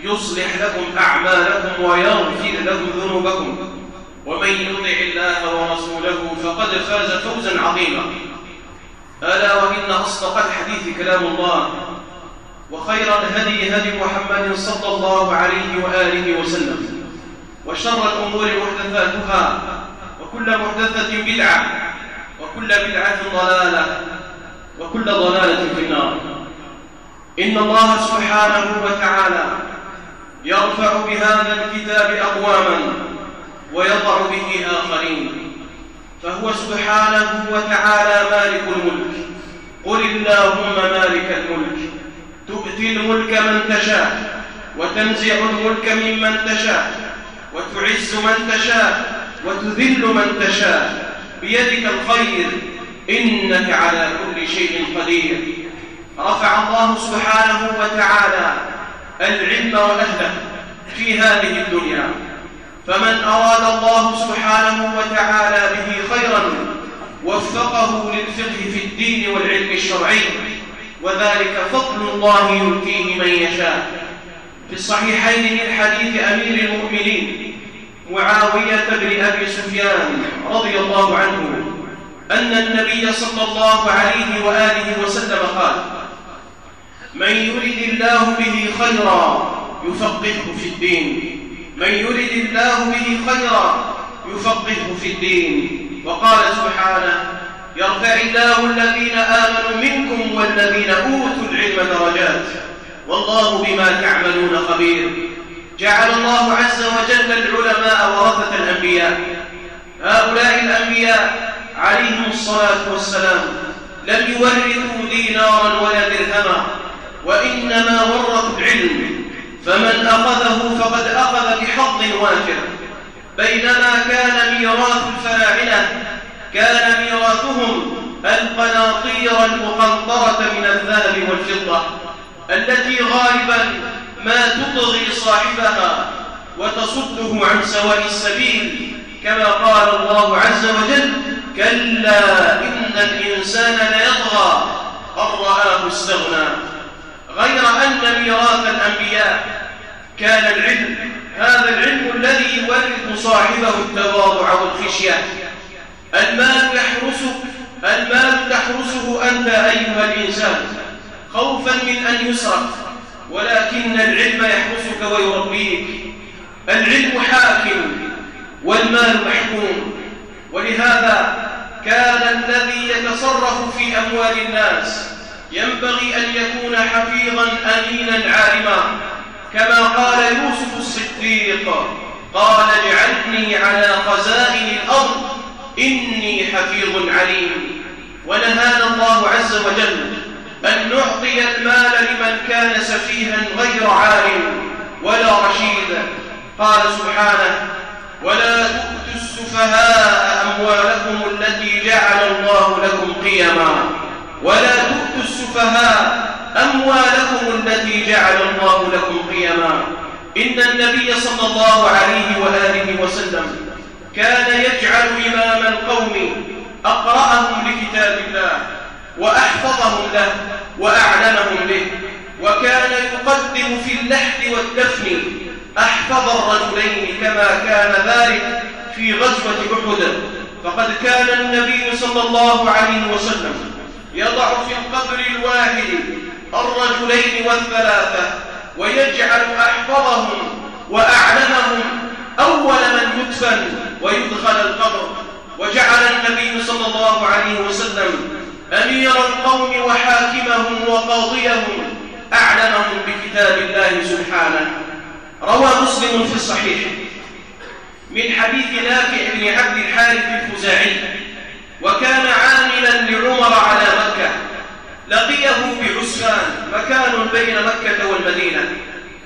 يصلح لكم أعمالكم ويغفر لكم ذنوبكم. ومن يطع الله ورسوله فقد فاز فوزا عظيما. ألا وإن أصدق الحديث كلام الله وخير الهدي هدي محمد صلى الله عليه وآله وسلم. وشر الأمور محدثاتها وكل محدثة بدعة وكل بدعة ضلالة وكل ضلالة في النار. إن الله سبحانه وتعالى يرفع بهذا الكتاب أقواما ويضع به آخرين فهو سبحانه وتعالى مالك الملك. قل اللهم مالك الملك. تؤتي الملك من تشاء وتنزع الملك ممن تشاء وتعز من تشاء وتذل من تشاء. بيدك الخير إنك على كل شيء قدير. رفع الله سبحانه وتعالى العلم وأهله في هذه الدنيا. فمن أراد الله سبحانه وتعالى به خيرا وفقه للفقه في الدين والعلم الشرعي وذلك فضل الله يؤتيه من يشاء. في الصحيحين من حديث أمير المؤمنين معاوية بن أبي سفيان رضي الله عنه أن النبي صلى الله عليه وآله وسلم قال من يرد الله به خيرا يفقهه في الدين. من يرد الله به خيرا يفقهه في الدين. وقال سبحانه يرفع الله الذين آمنوا منكم والذين أوتوا العلم درجات. والله بما تعملون خبير. جعل الله عز وجل العلماء ورثة الأنبياء. هؤلاء الأنبياء عليهم الصلاة والسلام. لم يورثوا دينارا ولا درهما. وإنما ورثوا العلم فمن أخذه فقد أخذ بحظ وافر. بينما كان ميراث الفاعلة كان ميراثهم القناطير المقنطرة من الذهب والفضة التي غالبا ما تطغي صاحبها وتصده عن سواء السبيل كما قال الله عز وجل كلا إن الإنسان ليطغى أن رآه استغنى. غير أن ميراث الأنبياء. كان العلم هذا العلم الذي يورث صاحبه التواضع والخشية. المال يحرسك المال تحرسه أنت أيها الإنسان. خوفا من أن يسرق ولكن العلم يحرسك ويربيك. العلم حاكم والمال محكوم. ولهذا كان الذي يتصرف في أموال الناس ينبغي أن يكون حفيظا أمينا عالما كما قال يوسف الصديق قال اجعلني على خزائن الأرض إني حفيظ عليم. ونهانا الله عز وجل أن نعطي المال لمن كان سفيها غير عالم ولا رشيد. قال سبحانه ولا تؤتوا السفهاء أموالكم التي جعل الله لكم قيما. ولا تؤتوا السفهاء أموالكم التي جعل الله لكم قيما. إن النبي صلى الله عليه وآله وسلم كان يجعل إمام القوم أقرأهم لكتاب الله وأحفظهم له وأعلمهم به. وكان يقدم في اللحد والدفن أحفظ الرجلين كما كان ذلك في غزوة أحد. فقد كان النبي صلى الله عليه وسلم يضع في القبر الواحد الرجلين والثلاثة ويجعل أحفظهم وأعلمهم أول من يدفن ويدخل القبر. وجعل النبي صلى الله عليه وسلم أمير القوم وحاكمهم وقاضيهم أعلمهم بكتاب الله سبحانه. روى مسلم في الصحيح. من حديث نافع بن عبد الحارث الخزاعي. وكان عاملا لعمر على مكة. لقيه بعسفان مكان بين مكة والمدينة.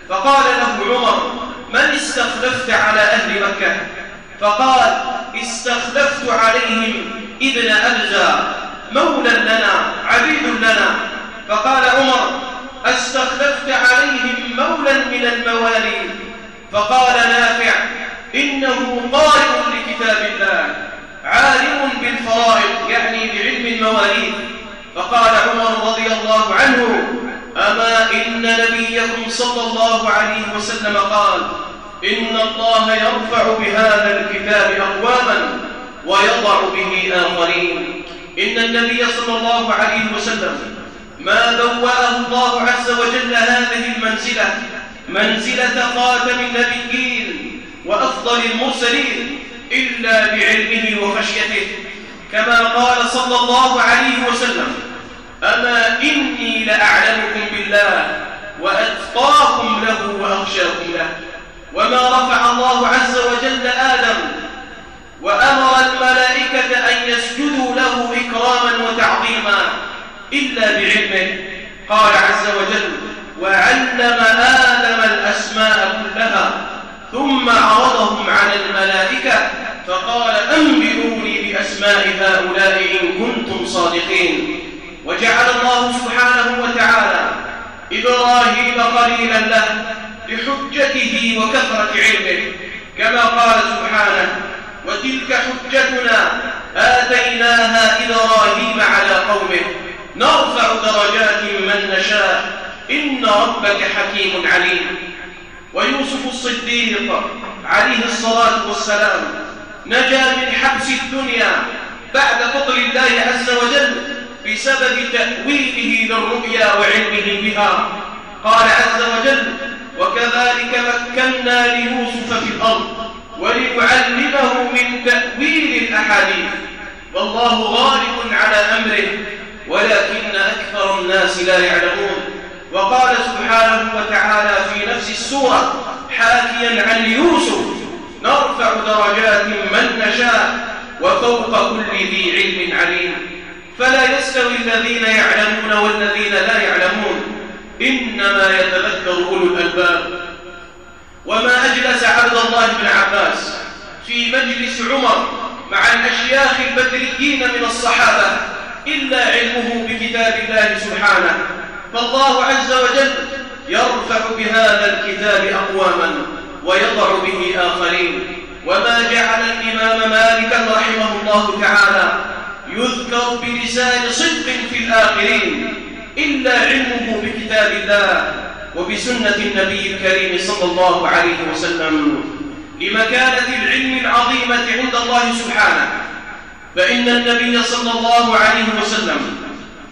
فقال له عمر من استخلفت على أهل مكة؟ فقال استخلفت عليهم ابن أبزى مولى لنا عبيد لنا. فقال عمر استخلفت عليهم مولا من الموالي. فقال نافع إنه قارئ لكتاب الله. عالم بالفرائض يعني بعلم المواليد. فقال عمر رضي الله عنه أما إن نبيكم صلى الله عليه وسلم قال إن الله يرفع بهذا الكتاب أقواما ويضع به آخرين. إن النبي صلى الله عليه وسلم ما بوأه الله عز وجل هذه المنزلة منزلة خاتم النبيين وأفضل المرسلين إلا بعلمه وخشيته كما قال صلى الله عليه وسلم أما إني لأعلمكم بالله وأتقاكم له وأخشاكم له وما رفع الله عز وجل آدم وأمر الملائكة أن يسجدوا له إكراما وتعظيما إلا بعلمه قال عز وجل وعلم آدم الأسماء كلها ثم عرضهم على الملائكة فقال أنبئوني بأسماء هؤلاء إن كنتم صادقين. وجعل الله سبحانه وتعالى إبراهيم قليلا له لحجته وكثرة علمه كما قال سبحانه وتلك حجتنا آتيناها إبراهيم على قومه نرفع درجات من نشاء إن ربك حكيم عليم. ويوسف الصديق عليه الصلاة والسلام نجا من حبس الدنيا بعد فضل الله عز وجل بسبب تأويله للرؤيا وعلمه بها. قال عز وجل وكذلك مكنا ليوسف في الأرض ولنعلمه من تأويل الأحاديث. والله غالب على أمره ولكن أكثر الناس لا يعلمون. وقال سبحانه وتعالى في نفس السورة حاكيا عن يوسف نرفع درجات من نشاء وفوق كل ذي علم عليم. فلا يستوي الذين يعلمون والذين لا يعلمون. إنما يتذكر أولو الألباب. وما أجلس عبد الله بن عباس في مجلس عمر مع الأشياخ البدريين من الصحابة إلا علمه بكتاب الله سبحانه. فالله عز وجل يرفع بهذا الكتاب أقواما ويضع به آخرين. وما جعل الإمام مالكا رحمه الله تعالى يذكر بلسان صدق في الآخرين إلا علمه بكتاب الله وبسنة النبي الكريم صلى الله عليه وسلم. لمكانة العلم العظيمة عند الله سبحانه. فإن النبي صلى الله عليه وسلم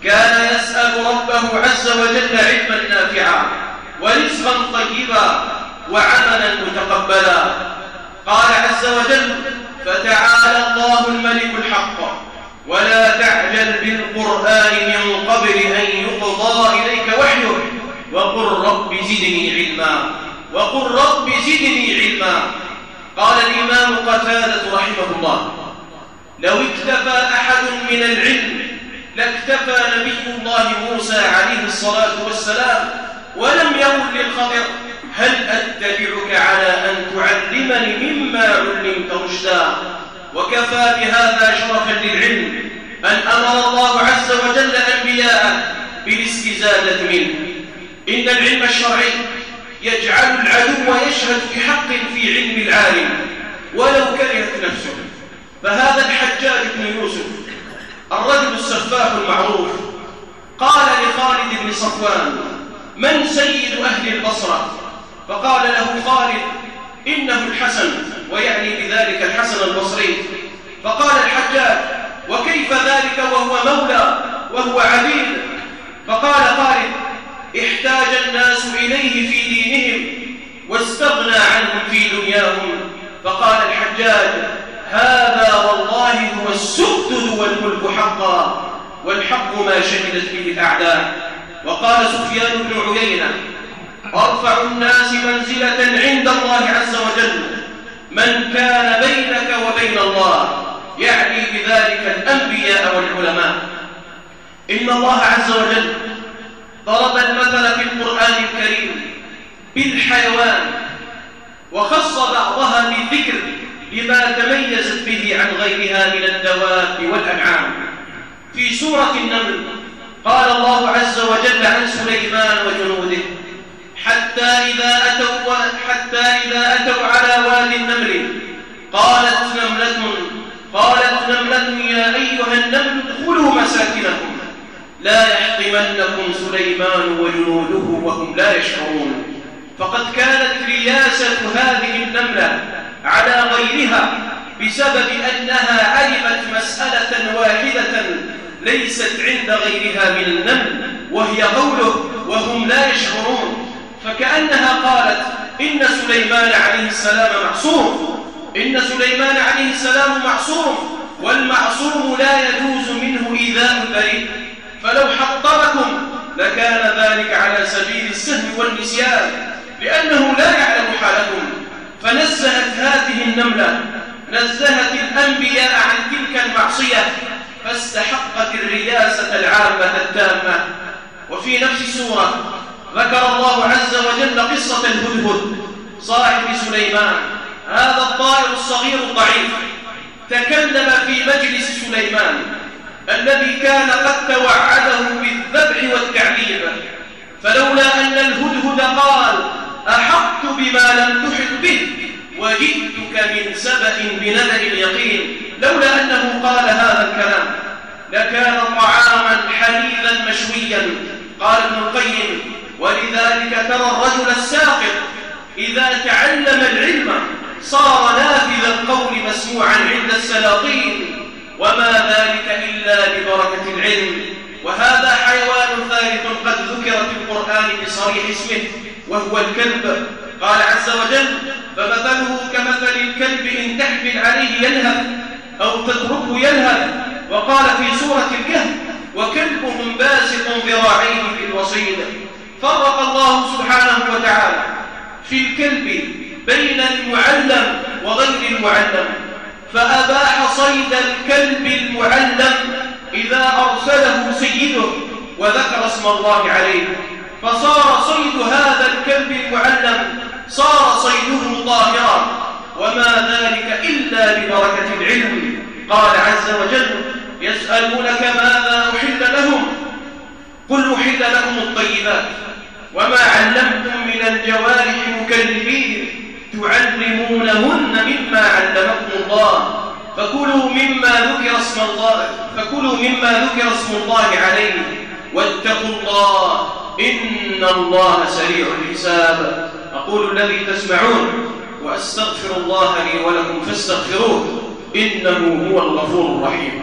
كان يسأل ربه عز وجل علما نافعا ورزقا طيبا وعملا متقبلا. قال عز وجل فتعالى الله الملك الحق ولا تعجل بالقرآن من قبل أن يقضى إليك وحيه وقل رب زدني علما وقل رب زدني علما. قال الإمام قتادة رحمه الله لو اكتفى أحد من العلم لاكتفى نبي الله موسى عليه الصلاة والسلام ولم يقل للخضر هل أتبعك على أن تعلمني مما علمت رشدا؟ وكفى بهذا شرفا للعلم أن أمر الله عز وجل أنبياءه بالاستزادة منه. إن العلم الشرعي يجعل العدو يشهد بحق في علم العالم ولو كرهت نفسه. فهذا الحجاج بن يوسف الرجل السفاح المعروف. قال لخالد بن صفوان من سيد أهل البصرة؟ فقال له خالد إنه الحسن ويعني بذلك الحسن البصري. فقال الحجاج وكيف ذلك وهو مولى وهو عبيد؟ فقال خالد احتاج الناس إليه في دينهم واستغنى عنهم في دنياهم. فقال الحجاج هذا والله هو السؤدد والملك حقا والحق ما شهدت به الأعداء. وقال سفيان بن عيينة أرفع الناس منزلة عند الله عز وجل. من كان بينك وبين الله يعني بذلك الأنبياء والعلماء. إن الله عز وجل ضرب المثل في القرآن الكريم بالحيوان وخص بعضها بذكر لما تميزت به عن غيرها من الدواب والأنعام. في سورة النمل قال الله عز وجل عن سليمان وجنوده حتى إذا أتوا حتى إذا أتوا على وادي النمل قالت نملة قالت نملة يا أيها النمل ادخلوا مساكنكم لا يحطمنكم سليمان وجنوده وهم لا يشعرون. فقد كانت رياسة هذه النملة على غيرها بسبب أنها علمت مسألة واحدة ليست عند غيرها من النمل وهي قوله وهم لا يشعرون. فكأنها قالت إن سليمان عليه السلام معصوم. إن سليمان عليه السلام معصوم والمعصوم لا يجوز منه إيذاء البريء فلو حطمكم لكان ذلك على سبيل السهو والنسيان لأنه لا يعلم حالكم. فنزهت هذه النملة نزهت الأنبياء عن تلك المعصية فاستحقت الرياسة العامة التامة. وفي نفس السورة ذكر الله عز وجل قصة الهدهد. صاحب سليمان هذا الطائر الصغير الضعيف تكلم في مجلس سليمان الذي كان قد توعده بالذبح والتعذيب. فلولا أن الهدهد قال أحطت بما لم تحط به وجئتك من سبأ بنبأ اليقين لولا أنه قال هذا الكلام. لكان طعاما حليلا مشويا قال ابن القيم. ولذلك ترى الرجل الساقط إذا تعلم العلم صار نافذ القول مسموعا عند السلاطين. وما ذلك إلا ببركة العلم. وهذا حيوان ثالث قد ذكر في القرآن بصريح اسمه. وهو الكلب. قال عز وجل فمثله كمثل الكلب إن تحمل عليه يلهث أو تتركه يلهث. وقال في سورة الكهف وكلبهم باسق ذراعيه في الوصيد. فرق الله سبحانه وتعالى في الكلب بين المعلم وغير المعلم. فأباح صيد الكلب المعلم إذا أرسله سيده وذكر اسم الله عليه. فصار صيد هذا الكلب المعلم صار صيده طاهرا. وما ذلك إلا ببركة العلم. قال عز وجل يسألونك ماذا أحل لهم؟ قل أحل لهم الطيبات. وما علمتم من الجوارح مكلبين تعلمونهن مما علمكم الله. فكلوا مما ذكر اسم الله فكلوا مما ذكر اسم الله عليه واتقوا الله إن الله سريع الحساب. أقول الذي تسمعون وأستغفر الله لي ولكم فاستغفروه إنه هو الغفور الرحيم.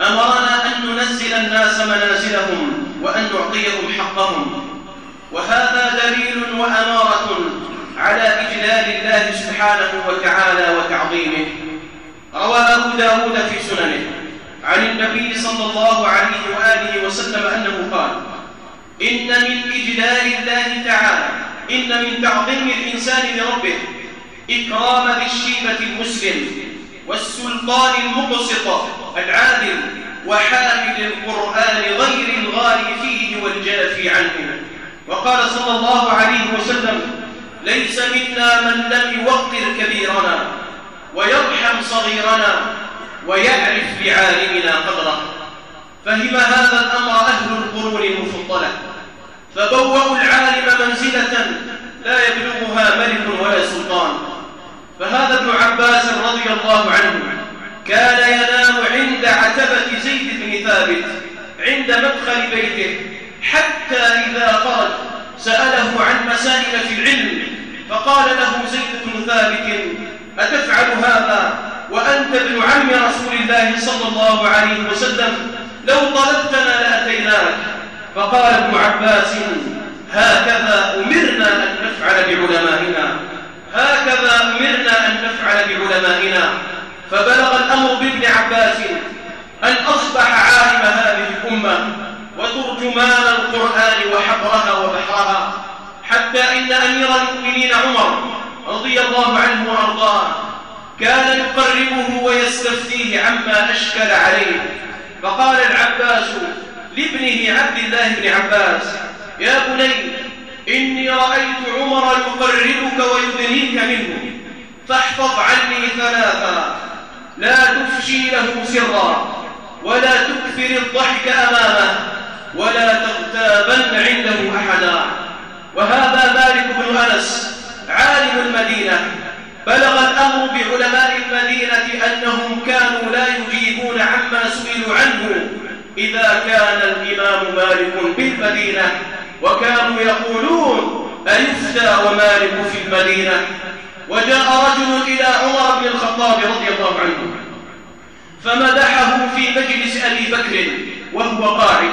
أمرنا أن ننزل الناس منازلهم وأن نعطيهم حقهم. وهذا دليل وأمارة على إجلال الله سبحانه وتعالى وتعظيمه. روى أبو داود في سننه عن النبي صلى الله عليه وآله وسلم أنه قال إن من إجلال الله تعالى إن من تعظيم الإنسان لربه إكرام ذي الشيبة المسلم والسلطان المقسط العادل وحامل القرآن غير الغالي فيه والجافي عنه. وقال صلى الله عليه وسلم ليس منا من لم يوقر كبيرنا ويرحم صغيرنا ويعرف لعالمنا قدره. فهم هذا الأمر أهل القرون المفضلة. فبوأوا العالم منزلة لا يبلغها ملك ولا سلطان. فهذا ابن عباس رضي الله عنه كان ينام عند عتبة زيد بن ثابت عند مدخل بيته حتى إذا خرج سأله عن مسائل في العلم. فقال له زيد بن ثابت أتفعل هذا؟ وأنت ابن عم رسول الله صلى الله عليه وسلم لو طلبتنا لأتيناك. فقال ابن عباس هكذا أمرنا أن نفعل بعلمائنا. هكذا أمرنا أن نفعل بعلمائنا. فبلغ الأمر بابن عباس أن أصبح عالم هذه الأمة وترجمان القرآن وحبرها وبحرها حتى إن أمير المؤمنين عمر رضي الله عنه وأرضاه كان يقربه ويستفتيه عما أشكل عليه. فقال العباس لابنه عبد الله بن عباس يا بني إني رأيت عمر يقربك ويدنيك منه فاحفظ عني ثلاثا. لا تفشي له سرا ولا تكثر الضحك أمامه ولا تغتابن عنده أحدا. وهذا مالك بن أنس عالم المدينة بلغ الأمر بعلماء المدينة أنهم كانوا لا يجيبون عما سئلوا عنه إذا كان الإمام مالك بالمدينة. وكانوا يقولون أيفتى ومالك في المدينة؟ وجاء رجل إلى عمر بن الخطاب رضي الله عنه فمدحه في مجلس أبي بكر وهو قاعد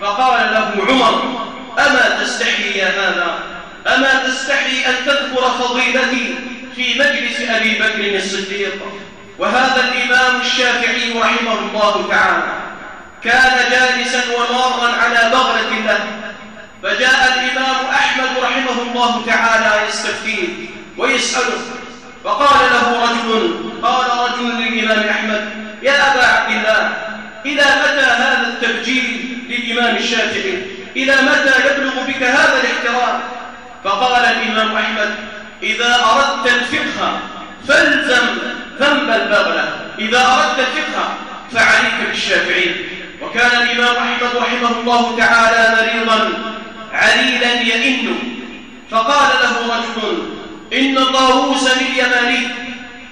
فقال له عمر أما تستحي يا هذا؟ أما تستحي أن تذكر فضيلتي في مجلس أبي بكر الصديق؟ وهذا الإمام الشافعي رحمه الله تعالى. كان جالسا ومارا على بغلة له فجاء الإمام أحمد رحمه الله تعالى يستفتيه. ويسأله. فقال له رجل قال رجل للإمام أحمد يا أبا عبد الله إلى متى هذا التبجيل للإمام الشافعي؟ إلى متى يبلغ بك هذا الاحترام؟ فقال الإمام أحمد إذا أردت الفقه فالزم ذنب البغلة. إذا أردت الفقه فعليك بالشافعي. وكان الإمام أحمد رحمه الله تعالى مريضا عليلا يئن. فقال له رجل إن طاووسا اليماني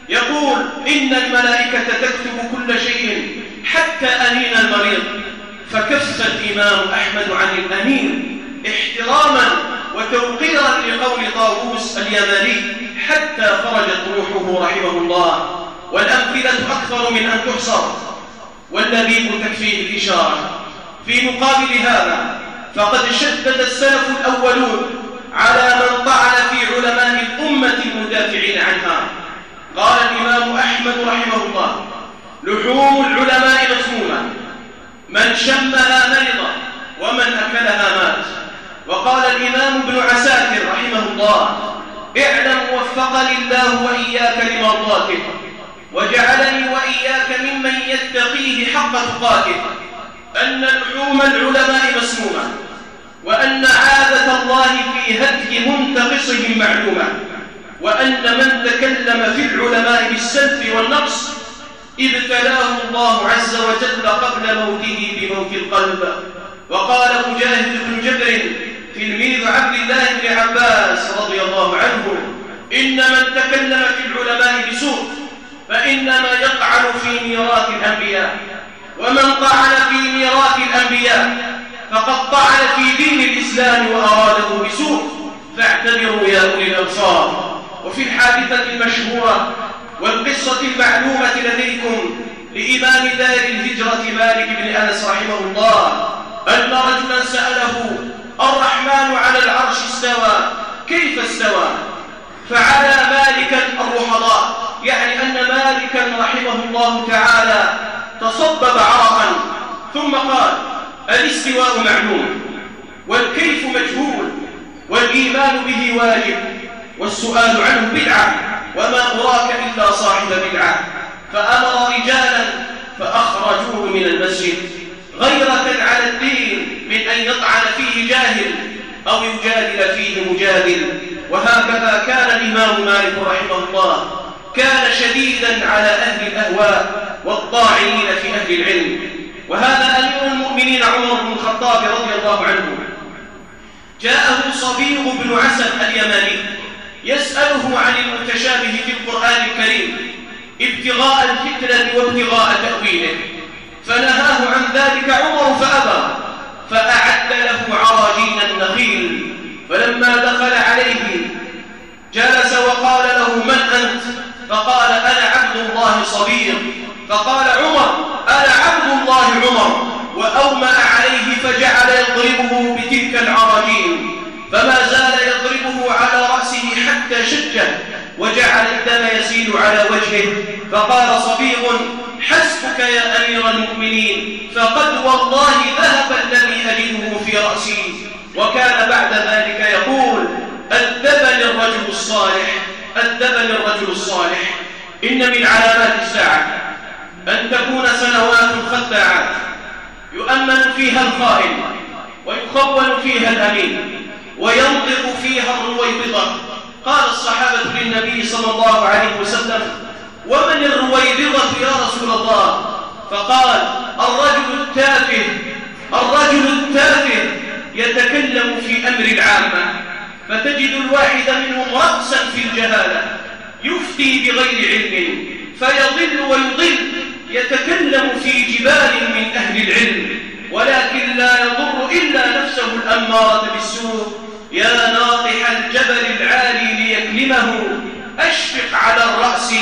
يقول إن الملائكة تكتب كل شيء حتى أنين المريض فكف الإمام أحمد عن الأنين احتراما وتوقيرا لقول طاووس اليماني حتى خرجت روحه رحمه الله والأمثلة أكثر من أن تحصر واللبيب تكفيه الإشارة. في مقابل هذا فقد شدد السلف الأولون على من طعن في علماء الأمة المدافعين عنها قال الإمام أحمد رحمه الله لحوم العلماء مسمومة من شمها مرض ومن أكلها مات. وقال الإمام ابن عساكر رحمه الله اعلم وفقني الله وإياك لمرضاته وجعلني وإياك ممن يتقيه حق تقاته. أن لحوم العلماء مسمومة. وأن عادة الله في هدي منتقصهم معلومة وأن من تكلم في العلماء بالسلب والنقص ابتلاه الله عز وجل قبل موته بموت القلب. وقال مجاهد بن جبر تلميذ عبد الله بن عباس رضي الله عنه إن من تكلم في العلماء بسوء فإنما يطعن في ميراث الأنبياء. ومن طعن في ميراث الأنبياء فقد طعن في دين الإسلام وأراده بسوء. فاعتبروا يا أولي الأبصار. وفي الحادثة المشهورة والقصة المعلومة لديكم لإمام دار الهجرة مالك بن أنس رحمه الله أن رجلا سأله الرحمن على العرش استوى كيف استوى؟ فعلى مالكا الرحضاء يعني أن مالكا رحمه الله تعالى تصبب عرقا ثم قال الاستواء معلوم والكيف مجهول والإيمان به واجب والسؤال عنه بدعة وما أراك إلا صاحب بدعة. فأمر رجالا فأخرجوه من المسجد. غيرة على الدين من أن يطعن فيه جاهل أو يجادل فيه مجادل. وهكذا كان الإمام مالك رحمه الله. كان شديدا على أهل الأهواء والطاعنين في أهل العلم. وهذا أمير المؤمنين عمر بن الخطاب رضي الله عنه. جاءه صبيغ بن عسل اليماني يسأله عن المتشابه في القرآن الكريم ابتغاء الفتنة وابتغاء تأويله. فنهاه عن ذلك عمر فأبى فأعد له عراجين النخيل. فلما دخل عليه جلس وقال له من أنت؟ فقال أنا عبد الله صبير فقال عمر أنا عبد الله عمر؟ وأومأ عليه فجعل يضربه بتلك العراجين فما زال يضربه على رأسه حتى شجه وجعل الدم يسيل على وجهه. فقال صبيغ حسبك يا أمير المؤمنين فقد والله ذهب الذي أجده في رأسي. وكان بعد ذلك يقول أدبني الرجل الصالح أدبني الرجل الصالح. إن من علامات الساعة. أن تكون سنوات خداعات يؤمن فيها الخائن ويخون فيها الأمين وينطق فيها الرويبضة قال الصحابة للنبي صلى الله عليه وسلم ومن الرويبضة يا رسول الله؟ فقال الرجل التافه الرجل التافه يتكلم في أمر العامة فتجد الواحد منهم رأسا في الجهالة يفتي بغير علم فيضل ويضل يتكلم في جبال من أهل العلم ولكن لا يضر إلا نفسه الأمارة بالسوء. يا ناطح الجبل العالي ليكلمه أشفق على الرأس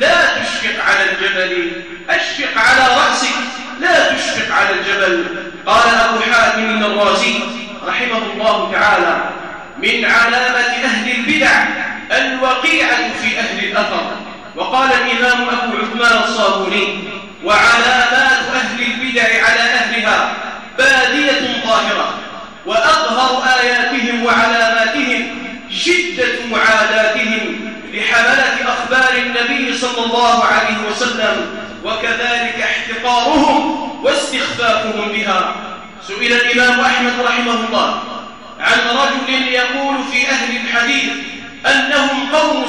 لا تشفق على الجبل. أشفق على رأسك لا تشفق على الجبل. قال أبو حاتم الرازي رحمه الله تعالى من علامة أهل البدع الوقيعة في أهل الأثر. وقال الإمام أبو عثمان الصابوني وعلامات أهل البدع على أهلها بادية ظاهرة وأظهر آياتهم وعلاماتهم شدة معاداتهم لحملة أخبار النبي صلى الله عليه وسلم وكذلك احتقارهم واستخفافهم بها. سئل الإمام أحمد رحمه الله عن رجل يقول في أهل الحديث أنهم قوم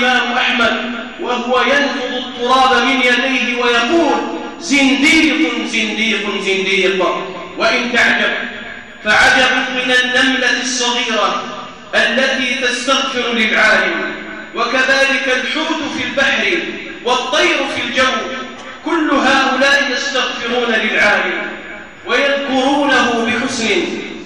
الإمام أحمد وهو ينفض التراب من يديه ويقول زنديق زنديق زنديق. وإن تعجب فعجب من النملة الصغيرة التي تستغفر للعالم وكذلك الحوت في البحر والطير في الجو كل هؤلاء يستغفرون للعالم ويذكرونه بحسن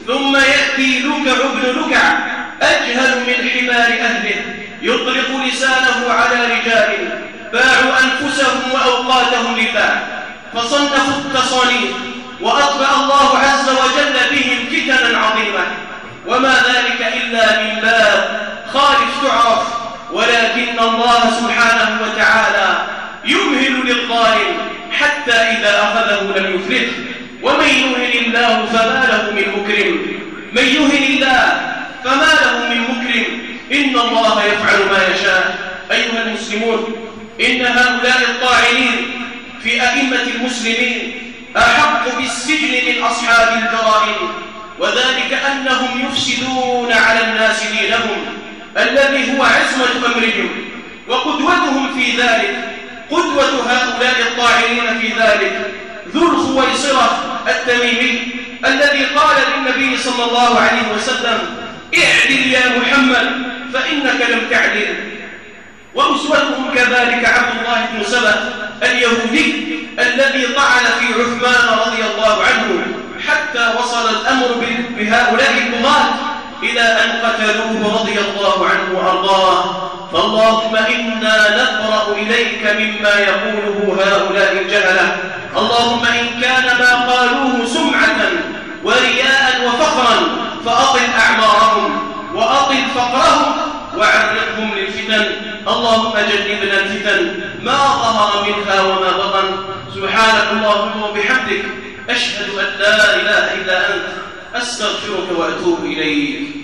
ثم يأتي لكع ابن لكع أجهل من حمار أهله. يطلق لسانه على رجال باعوا أنفسهم وأوقاتهم لله فصنفوا التصانيف وأطفأ الله عز وجل بهم فتنا عظيمة. وما ذلك إلا من باب خالف تعرف ولكن الله سبحانه وتعالى يمهل للظالم حتى إذا أخذه لم يفلته ومن يهن الله فما له من مكرم من يهن الله فما له إن الله يفعل ما يشاء. أيها المسلمون إن هؤلاء الطاعنين في أئمة المسلمين أحق بالسجن من أصحاب الجرائم وذلك أنهم يفسدون على الناس دينهم الذي هو عصمة أمرهم. وقدوتهم في ذلك قدوة هؤلاء الطاعنين في ذلك ذو الخويصرة التميمي الذي قال للنبي صلى الله عليه وسلم اعدل يا محمد فإنك لم تعدل. وأسوتهم كذلك عبد الله بن سبأ اليهودي الذي طعن في عثمان رضي الله عنه حتى وصل الأمر بهؤلاء الأمات إلى أن قتلوه رضي الله عنه وأرضاه. فاللهم إنا نقرأ إليك مما يقوله هؤلاء الجهلة. اللهم إن كان ما قالوه سمعة ورياء وفخرا فأطل أعمارهم. وأطل فقرهم وعرضهم للفتن. اللهم جنبنا الفتن ما ظهر منها وما بطن. سبحانك اللهم وبحمدك أشهد أن لا إله إلا أنت أستغفرك وأتوب إليك.